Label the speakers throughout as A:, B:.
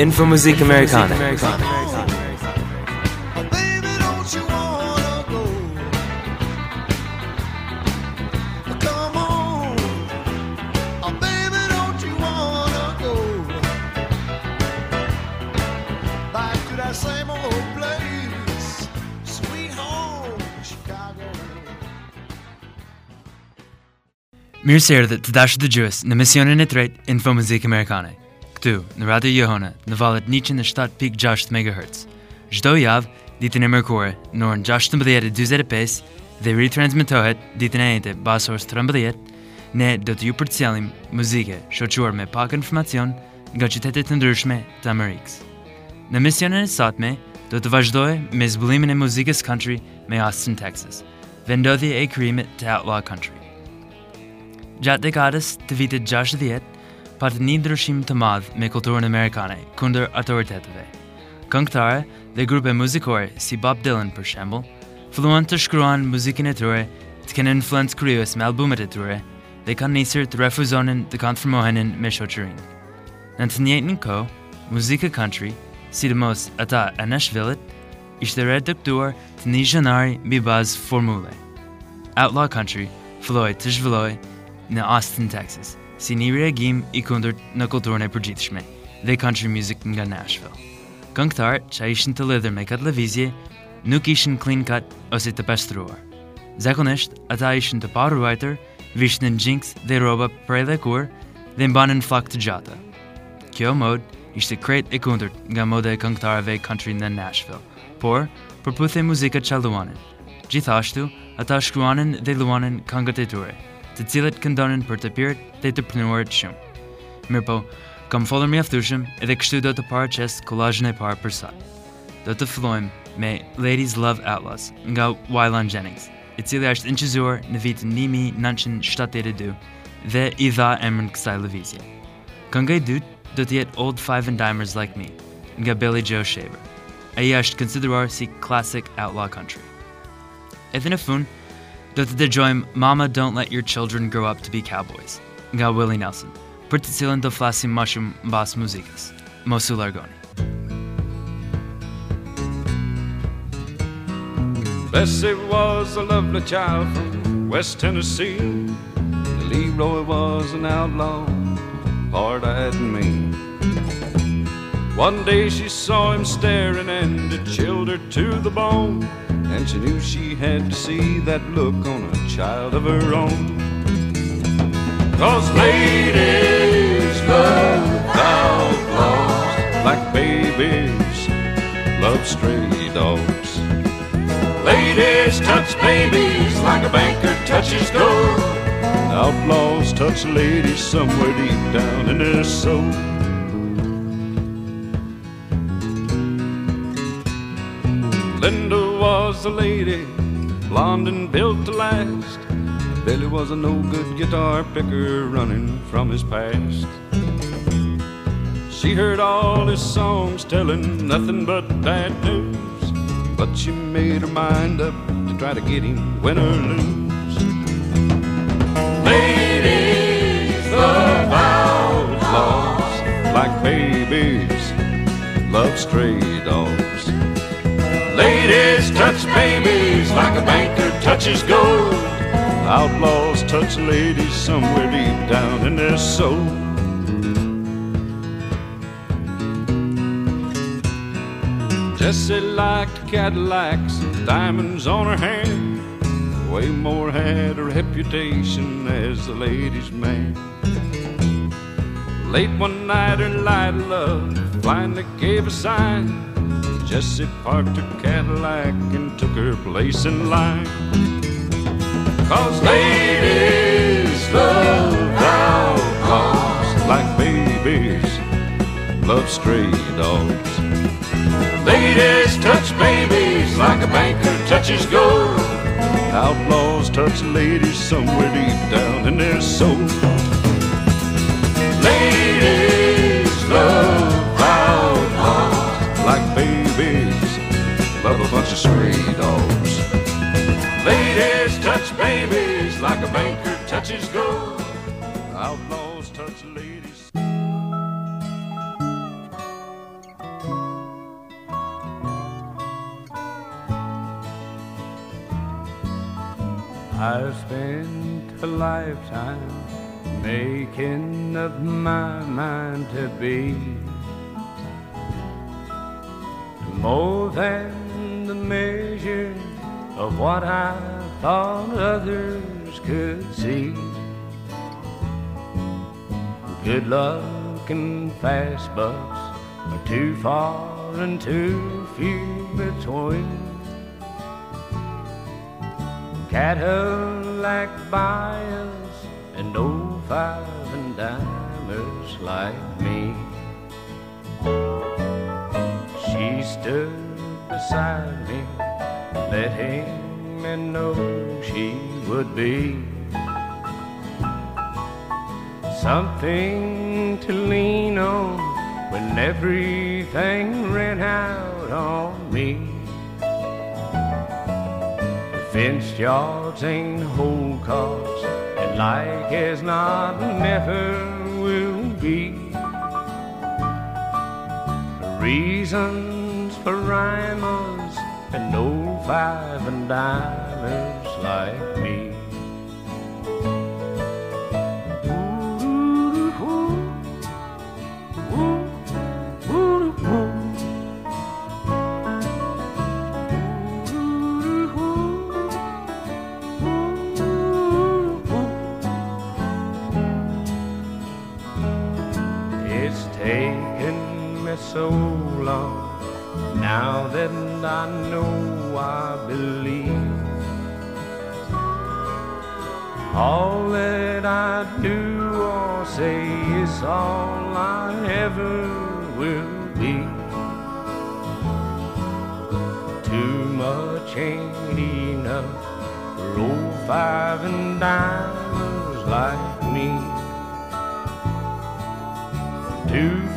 A: Info Muzik Amerikane.
B: Baby, don't you wanna go? Come on, oh, baby, don't you wanna go back to that same old place, sweet home, Chicago?
C: Mir sér dat tadash de Jews na missionen net reit info muziek Americana. këtu në Radio Johana në valët 107.6 MHz. Çdo javë ditën e mërkurë në orën 16:45 dhe ritransmetohet ditën e njëjtë pas orës 13:00, ne do të ju përcjellim muzikë shoqëruar me pak informacion nga qytetet të ndryshme të Amerikës. Në misionin e sotme do të vazhdoj me zbulimin e muzikës country me Austin, Texas, dhe ndodhje e krijimit të Outlaw Country. Gjatë dekadës të vitit 60, pat një ndryshim të madh me kulturën amerikane kundër autoriteteve. Këngëtare dhe grupe muzikore si Bob Dylan për shembull, filluan të shkruan muzikën e tyre të kenë influencë kryes me albumet e tyre dhe kanë nisur të refuzonin të konformohenin me shoqërinë. Në të njëjtën kohë, muzika country, sidomos ata e Nashville-it, ishte reduktuar të një zhanari mbi bazë formule. Outlaw Country filloi të zhvilloj në Austin, Texas, si një reagim i kundërt në kulturën e përgjithshme dhe country music nga Nashville. Këngëtar që ishin të lidhur me këtë lëvizje nuk ishin clean cut ose të pastruar. Zakonisht, ata ishin të paruajtër, vishin në jinx dhe rroba prej dhe kur dhe mbanin flak të gjata. Kjo mod ishte krejt e kundërt nga moda e këngëtarëve country në Nashville, por përputhe muzika që luanin. Gjithashtu, ata shkruanin dhe luanin këngët e tyre, të cilët këndonin për të pirët dhe të pranuarit shumë. Mirë po, kam folër mjaftueshëm edhe kështu do të paraqes kolazhin e parë për sot. Do të fillojmë me Ladies Love Atlas nga Wylan Jennings, i cili është inqizuar në vitin 1972 dhe i dha emrin kësaj lëvizje. Kënga e dytë do të jetë Old Five and Dimers Like Me nga Billy Joe Shaver. Ai është konsideruar si classic outlaw country. Edhe në fund, të dëgjojmë Mama Don't Let Your Children Grow Up to Be Cowboys nga Willie Nelson, për të cilën do flasim më shumë mbas muzikës. Mos u largoni.
D: Bessie was a lovely child from West Tennessee. Leroy was an outlaw, hard-eyed and mean. One day she saw him staring and it chilled her to the bone. And she knew she had to see that look on a child of her own. Cause ladies love outlaws like babies love stray dogs. Ladies touch babies like a banker touches gold. Outlaws touch ladies somewhere deep down in their soul. A lady, blonde and built to last. Billy was a no good guitar picker running from his past. She heard all his songs telling nothing but bad news. But she made her mind up to try to get him win or lose. Ladies love outlaws like babies love stray dogs. Ladies touch babies like a banker touches gold. Outlaws touch ladies somewhere deep down in their soul. Jessie liked Cadillacs and diamonds on her hand. Waymore had a reputation as a ladies' man. Late one night, her light love finally gave a sign. Jessie parked her Cadillac and took her place in line. Cause ladies love outlaws like babies love stray dogs. Ladies touch babies like a banker touches gold. Outlaws touch ladies somewhere deep down in their soul. Ladies love of a bunch of Speedos. Ladies touch babies like a banker touches gold. Outlaws touch ladies.
E: I've spent a lifetime making up my mind to be more than measure of what I thought others could see. Good luck and fast bucks are too far and too few between. Cadillac buyers and old five and dimers like me. She stood beside me, letting me know she would be something to lean on when everything ran out on me. Fenced yards ain't whole cars, and like as not, never will be. Reasons for rhymers and no five and dimers like me.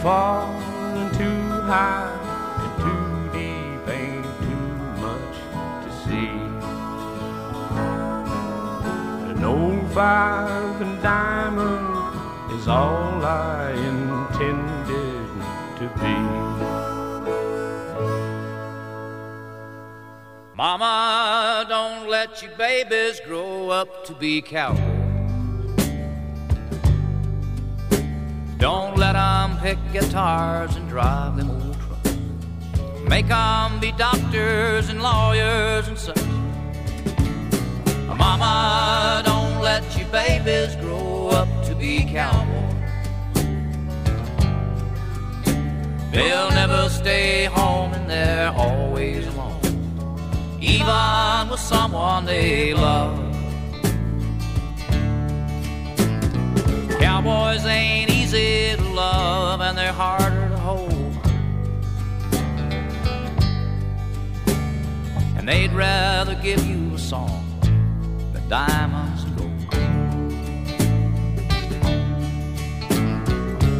E: And too high and too deep ain't too much to see. An old five and diamond is all I intended to be.
A: Mama, don't let your babies grow up to be cowboys. Pick guitars and drive them old trucks. Make 'em be doctors and lawyers and such. Mama, don't let your babies grow up to be cowboys. They'll never stay home and they're always alone, even with someone they love. Cowboys ain't easy and they're harder to hold. And they'd rather give you a song than diamonds and gold.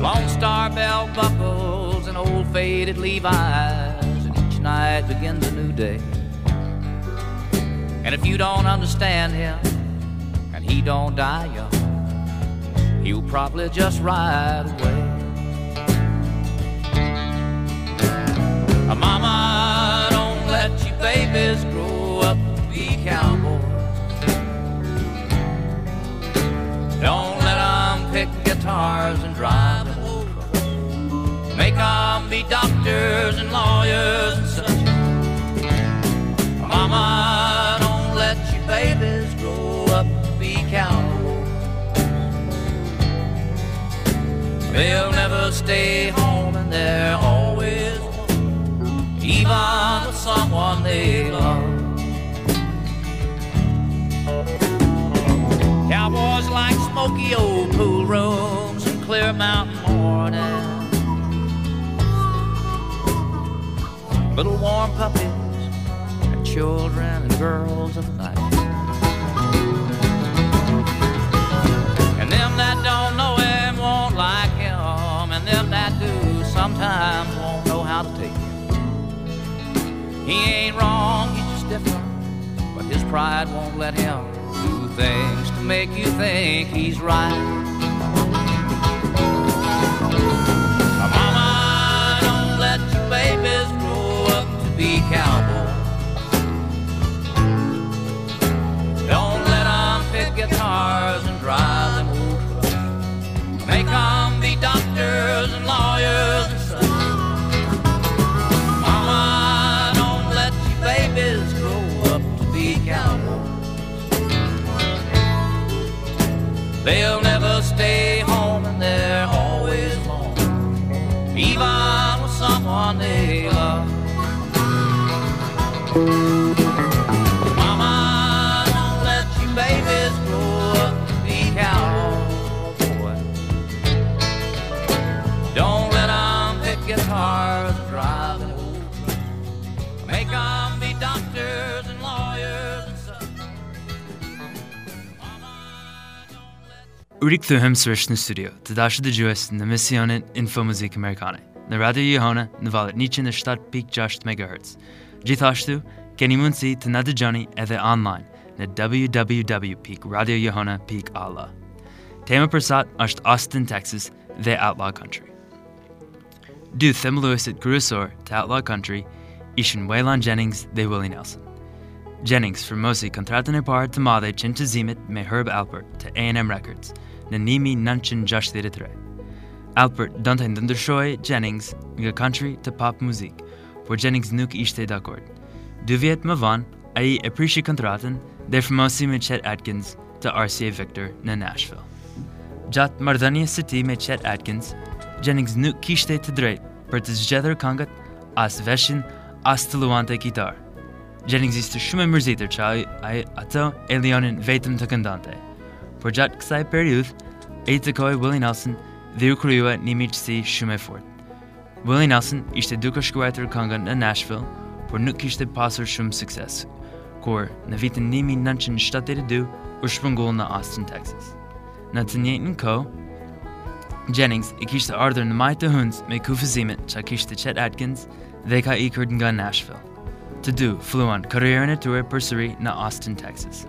A: Lone Star belt buckles and old faded Levi's, and each night begins a new day. And if you don't understand him, and he don't die young, He'll probably just ride away. Mama, don't let your babies grow up to be cowboys. Don't let 'em pick guitars and drive them old trucks. Make 'em be doctors and lawyers and such. Mama, don't let your babies grow up to be cowboys. They'll never stay home and they're always alone, even with someone they love. Cowboys like smoky old pool rooms and clear mountain mornings. Little warm puppies and children and girls of the night. And them that don't know him won't like him, and them that do sometimes won't know how to take him. He ain't wrong, he's just different, but his pride won't let him do things to make you think he's right. Mama, don't let your babies grow up to be cowboys. They'll
C: Urik thuhem srish na studio, të dashë të gjues në misionin Info Muzik Amerikane, në Radio Jehona në valet 107.6 MHz. Gjithashtu, keni mundësi të na dëgjoni edhe online në www.radiojehona.alla. Tema për sot është Austin, Texas the Outlaw Country. Dy themeluesit kryesor to Outlaw Country ishin Waylon Jennings dhe Willie Nelson. Jennings formosi e që në zimit me Herb Alpert të A&M Records në 1963. Alpert donte të ndryshoj Jennings nga country të pop muzik, por Jennings nuk ishte dakord. Dy vjet më vonë, ai e prishi kontratën dhe formosi me Chet Atkins të RCA Victor në Nashville. Gjatë marrëdhënies së tij me Chet Atkins, Jennings nuk kishte të drejtë për të zgjedhur këngët, as veshin, as të luante kitar. Jennings ishte shumë e mërzitur që ai, ato e lejonin vetëm të këndante. Por gjatë kësaj periudhë, ai takoi Willie Nelson dhe u kryua një miqësi shumë e fortë. Willie Nelson ishte duke shkruar këngën në Nashville, por nuk kishte pasur shumë sukses. Kur në vitin 1972 u shpërngull në Austin, Texas. Në të njëjtën kohë, Jennings i kishte ardhur në majtë të hundës me kufizimet që kishte Chet Atkins dhe ka ikur nga Nashville. Të dy fluan karrierën e tyre përsëri në Austin, Texas.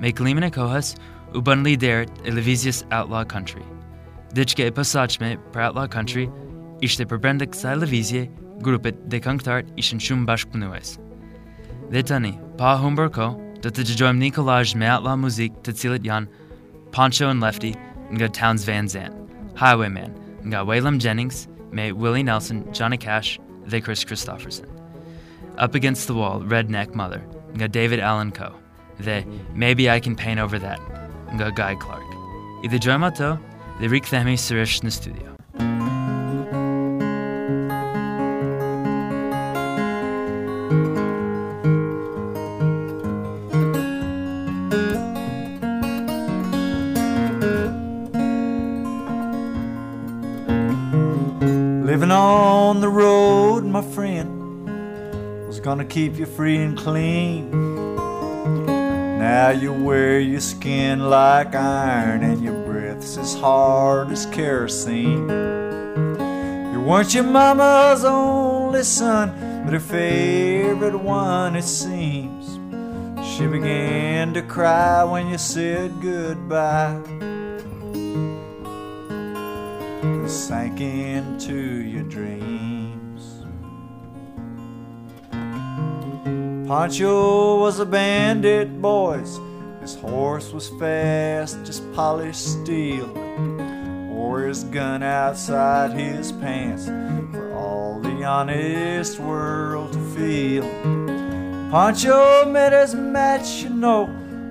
C: Me klimin e kohës, u bën liderët e Outlaw Country. Diçka e posaçme për Outlaw Country ishte për brenda kësaj lëvizje, grupet de këngëtarët ishin shumë bashkëpunues. Dhe tani, pa do të dëgjojmë një kolazh me Outlaw muzik të cilët janë Pancho and Lefty nga Townes Van Zandt, Highwayman nga Waylon Jennings me Willie Nelson, Johnny Cash dhe Kris Kristofferson. Up Against the Wall, Redneck Mother nga David Allan Coe dhe Maybe I Can Paint Over That nga Guy Clark. I dëgjojmë ato dhe rikthehemi sërish në studio.
F: Living on the road, my friend, was gonna keep you free and clean. Now you wear your skin like iron and your breath's as hard as kerosene. You weren't your mama's only son, but her favorite one, it seems. She began to cry when you said goodbye sank into your dreams. Pancho was a bandit, boys. His horse was fast as polished steel. Wore his gun outside his pants for all the honest world to feel. Pancho met his match, you know,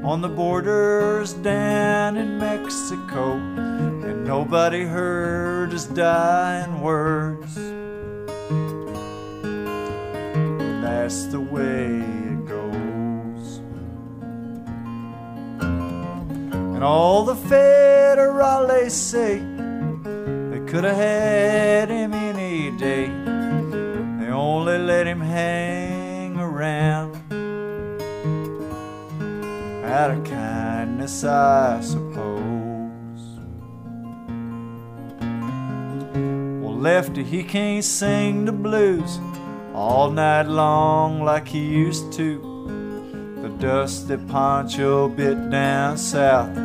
F: on the borders down in Mexico. And nobody heard his dying words. That's the way it goes. And all the federales say they could have had him any day. They only let him hang around out of kindness, I suppose. Well, Lefty, he can't sing the blues all night long like he used to. The dust that Pancho bit down south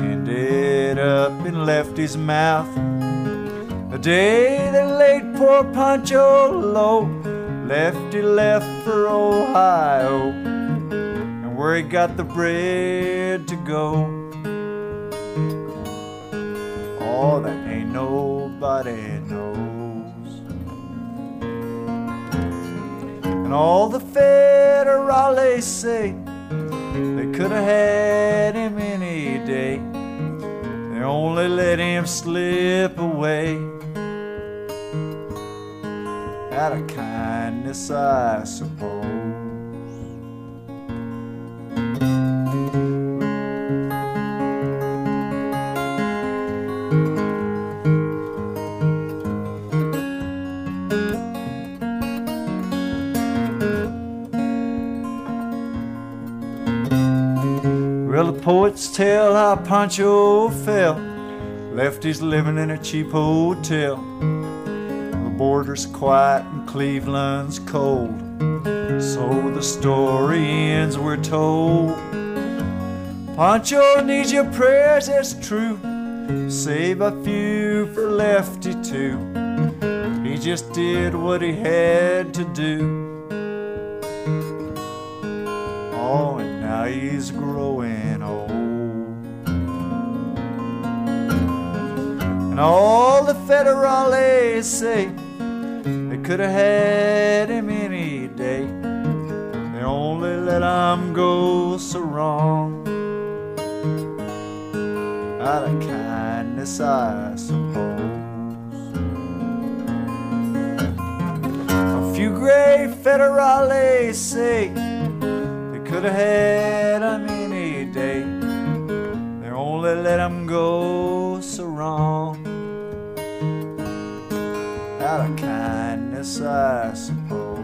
F: ended up in Lefty's mouth. The day they laid poor Pancho low, Lefty left for Ohio and where he got the bread to go. Oh, that ain't nobody all the federales say they could have had him any day. They only let him slip away. Out of kindness, I suppose. Poets tell how Pancho fell, left his living in a cheap hotel. The border's quiet and Cleveland's cold, so the story ends, we're told. Pancho needs your prayers, it's true. Save a few for Lefty too. He just did what he had to do. Oh, and now he's growing all the federales say they could have had him any day. They only let him go so wrong. Out of kindness, I suppose. A few gray federales say they could have had him any day. They only let him go so wrong. I suppose.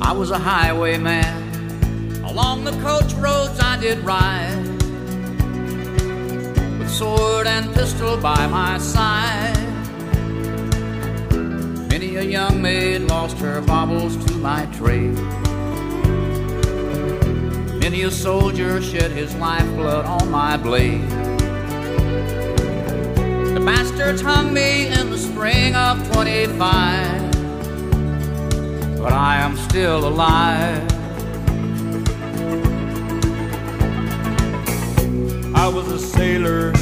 A: I was a highwayman. Along the coach roads I did ride. With sword and pistol by my side. A young maid lost her baubles to my trade. Many a soldier shed his lifeblood on my blade. The bastards hung me in the spring of 25 but I am still alive.
G: I was a sailor.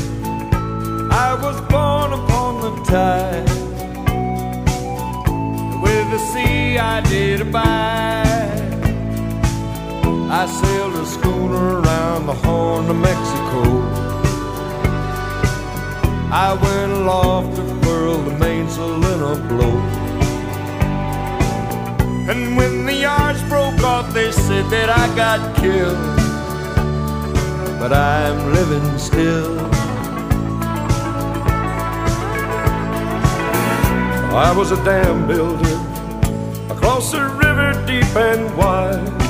G: I was born upon the tide. I did abide. I sailed a schooner around the Horn of Mexico. I went aloft to furl the mainsail in a blow. And when the yards broke off, they said that I got killed. But I'm living still. I was a dam builder across a river deep and wide,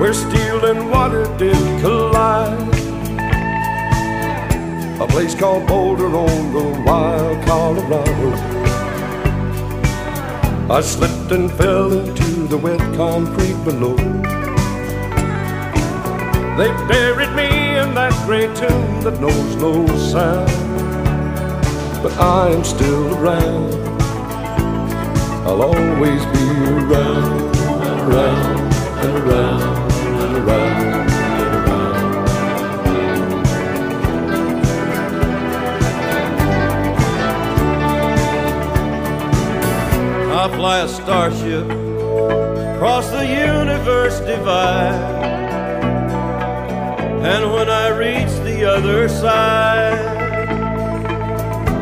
G: where steel and water did collide. A place called Boulder on the wild Colorado. I slipped and fell into the wet concrete below. They buried me in that great tomb that knows no sound. But I am still around. I'll always be around and around and around and around and around. I fly a starship across the universe divide. And when I reach the other side,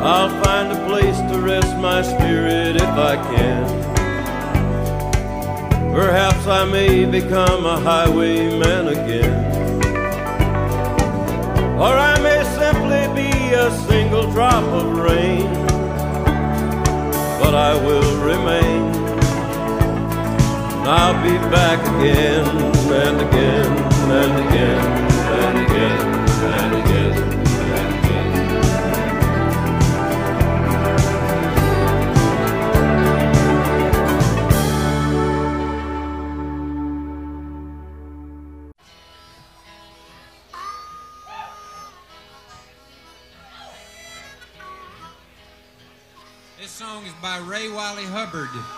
G: I'll find a place rest my spirit if I can. Perhaps I may become a highwayman again. Or I may simply be a single drop of rain but I will remain. And I'll be back again
H: Hubbard.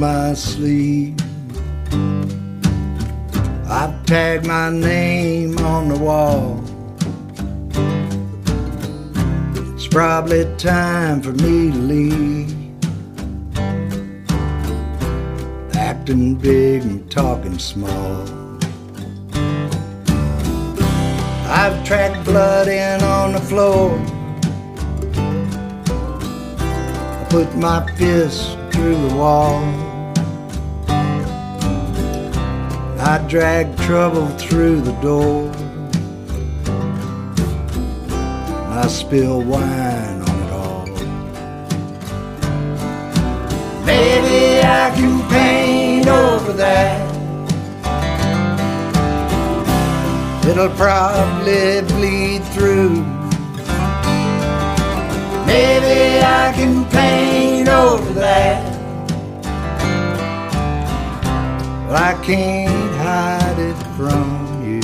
H: my
I: sleeve. I've tagged my name on the wall. It's probably time for me to leave. Acting big and talking small. I've tracked blood in on the floor. I put my fist through the wall. I drag trouble through the door. I spill wine on it all. Maybe I can paint over that. It'll probably bleed through. Maybe I can paint over that. I can't hide it from you.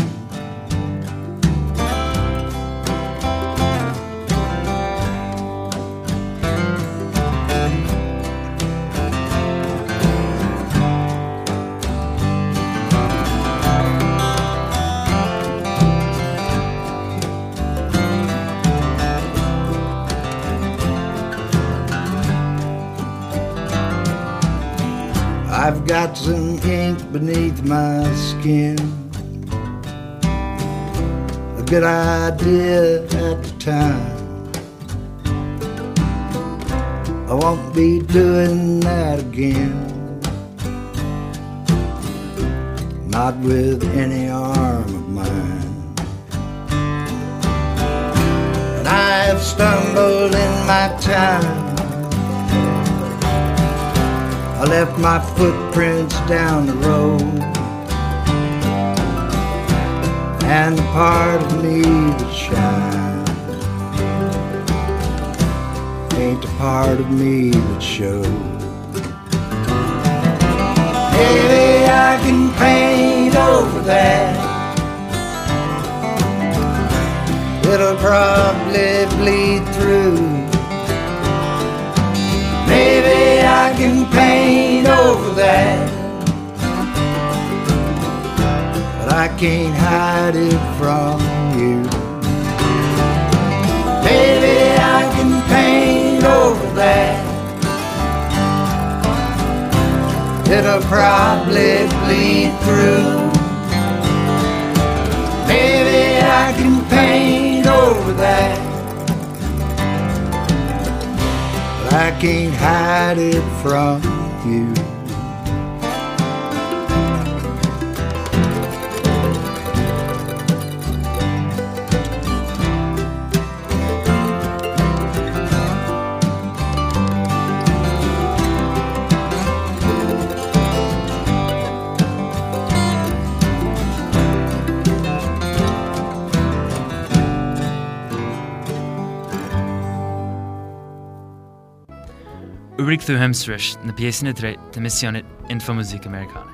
I: I've got some beneath my skin. A good idea at the time. I won't be doing that again. Not with any arm of mine. And I have stumbled in my time. I left my footprints down the road. And the part of me that shines ain't the part of me that shows. Maybe I can paint over that. It'll probably bleed through. Maybe I can paint over that. But I can't hide it from you. Maybe I can paint over that. It'll probably bleed through. Maybe I can paint over that. Can't hide it from you.
C: Urig thu hemsrish na piesne tre te missionet Info Muzik Amerikane.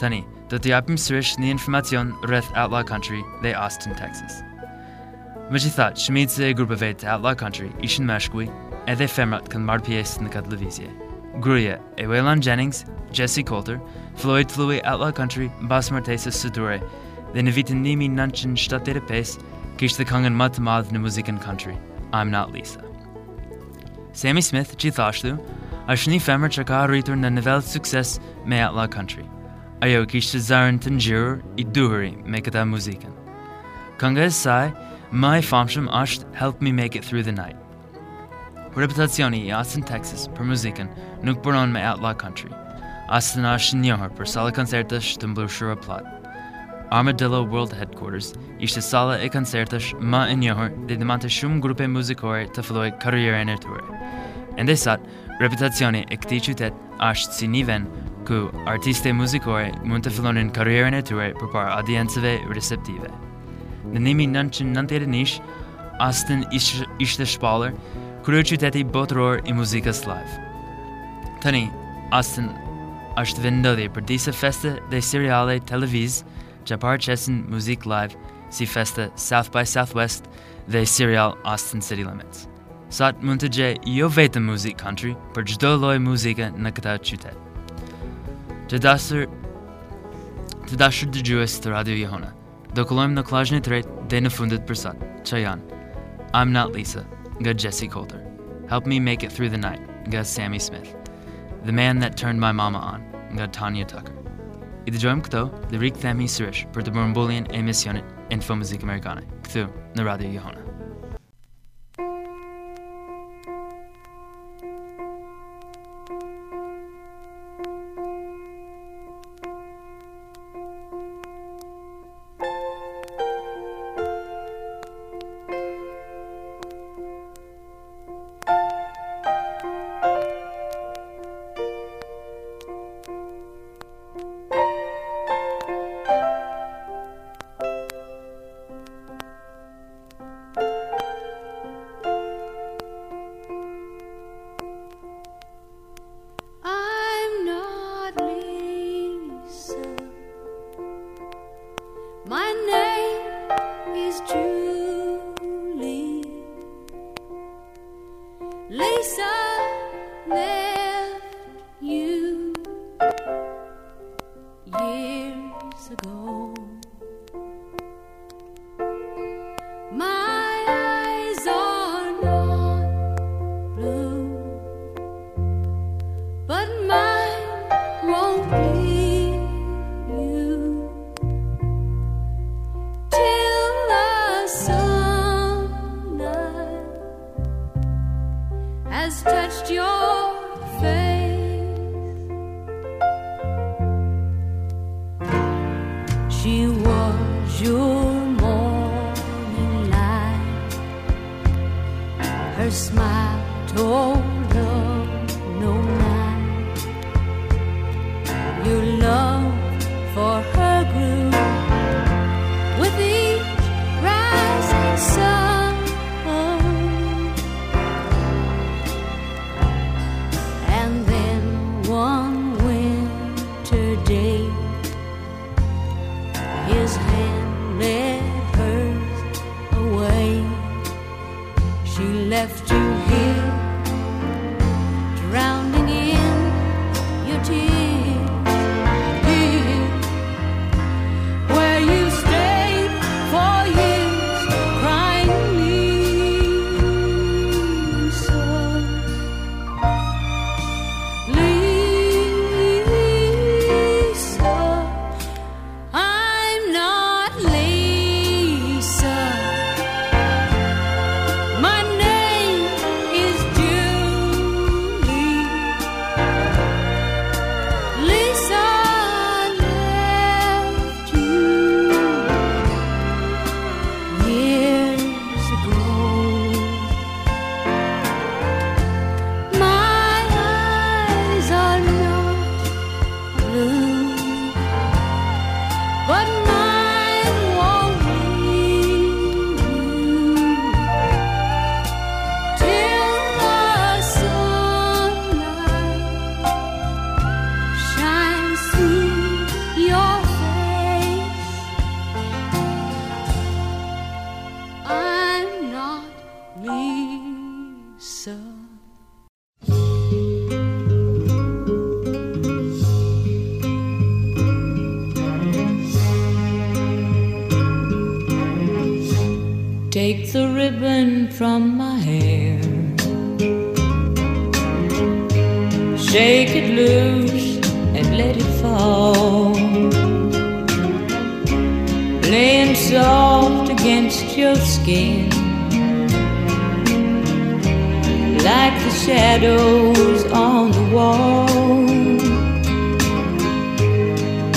C: Tani, dat die apim srish ni information reth Outlaw Country, they Austin, Texas. Maji thought shmid se grupa vet Outlaw Country, ishin mashkwi, e they femrat kan mar pies na kadlevisie. Gruya, e Waylon Jennings, Jessi Colter, Floyd Flui Outlaw Country, Bas Martesa Sudure, the Navitan Nimi Nunchin Stadtere Pace, Kish the Kangan Matamad na Musikan Country. I'm not Lisa. Sammy Smith, gjithashtu, është një femër që ka arritur në nivel sukses me Outlaw Country. Ajo kishtë zarën të ngjyrur i duhuri me këta muzikën. Kënga e saj, më e famshëm është Help Me Make It Through the Night. Reputacioni i Austin, Texas për muzikën nuk punon me Outlaw Country. Austin është njohër për sala koncertesh të mblushura plot. Armadillo World Headquarters ishte sala e koncertesh më e njohur dhe dimante shumë grupe muzikore të filloj karrierën e tyre. Ende sot, reputacioni e këtij qytet është si një vend ku artiste muzikore mund të fillonin karrierën e tyre përpara audiencave receptive. Në 1991, Austin ish, ishte shpallur kryer qyteti botëror i muzikës live. Tani, Austin është vendodhi për disa feste dhe seriale televiz Japar Chessen Music Live, si festa South by Southwest, de serial Austin City Limits. Sat muntaje io veta music country, per jdo loi musica na kata chutet. Tadasur Tadasur de Jewish to Radio Jehona. Do koloim na klajne tret, de na fundet persat. Chayan. I'm not Lisa. Ga Jessi Colter. Help me make it through the night. Ga Sammi Smith. The man that turned my mama on. Ga Tanya Tucker. I dëgjojmë këto dhe rikthehemi sërish për të bërë mbulljen e emisionit Info Muzikë Amerikane, këtu në Radio
J: Johana. touched your face.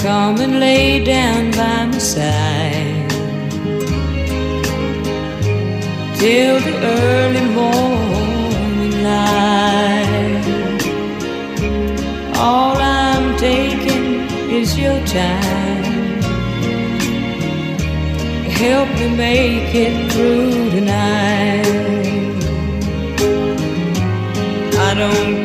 J: come and lay down by my side till the early morning light. All I'm taking is your time. Help me make it through tonight. I don't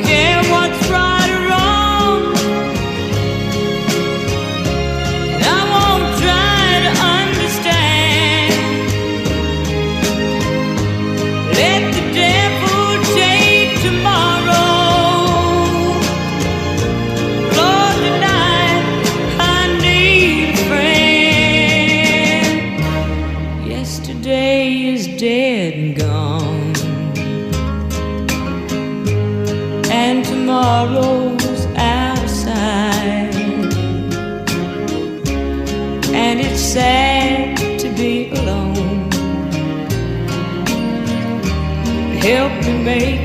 K: baby.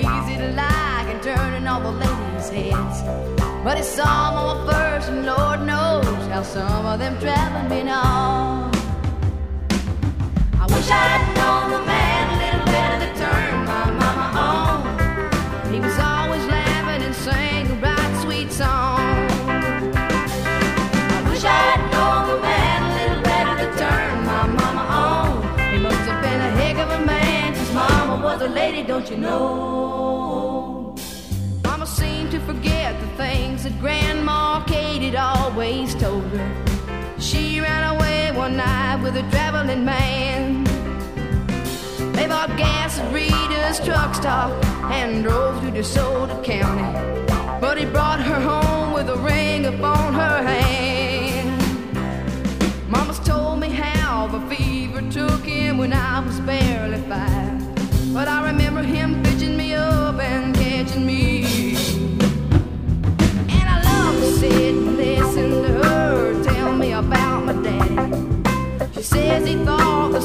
K: Easy to like and turning all the ladies' heads. But he saw mama first, and Lord knows how some of them traveling me now. I wish I'd known the man don't you know? Mama seemed to forget the things that Grandma Kate had always told her. She ran away one night with a traveling man. They bought gas at Rita's truck stop and drove to DeSoto County. But he brought her home with a ring upon her hand. Mama's told me how the fever took him when I was barely five. But I remember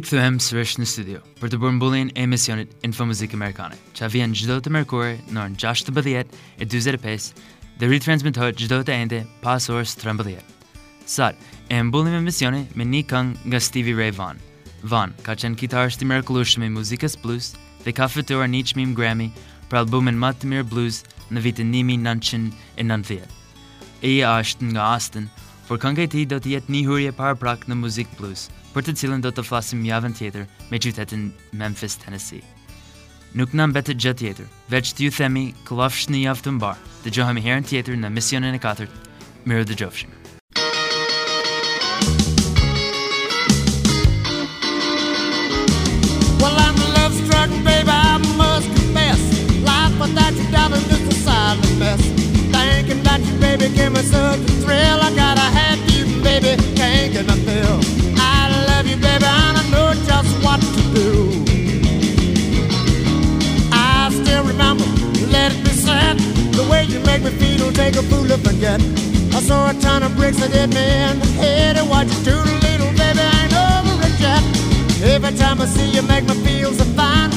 C: thuhem sërish në studio për të bërë mbullin e emisionit Info Muzikë Amerikane, që vjen çdo të mërkurë në orën 6:30 e 45 dhe retransmetohet çdo të ende pas orës 13. Sot, e mbullim emisioni me një këngë nga Stevie Ray Vaughan. Vaughan ka qenë kitarist i mrekullueshëm i muzikës blues dhe ka fituar një çmim Grammy për albumin më të mirë blues në vitin 1990. Ai është nga Austin, por kënga e tij do të jetë një hyrje para prak në muzikë blues, për të cilën do të flasim javën tjetër me qytetin Memphis, Tennessee. Nuk na mbetet gjë tjetër, veç t'ju themi klofsh në javë të mbar. Dëgjohemi herën tjetër në misionin e katërt. Mirë dëgjofshim.
L: Make me feel, take a fool to forget. I saw a ton of bricks that hit me in the head, and what you do to little baby ain't over it yet. Every time I see you make me feel so fine.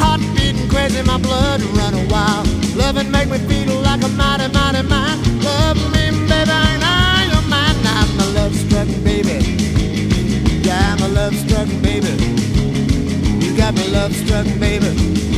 L: Heart beating crazy, my blood run wild. Loving make me feel like a mighty, mighty man. Love me, baby, and I am mine. I'm a love struck baby. Yeah, I'm a love struck baby. You got me love struck baby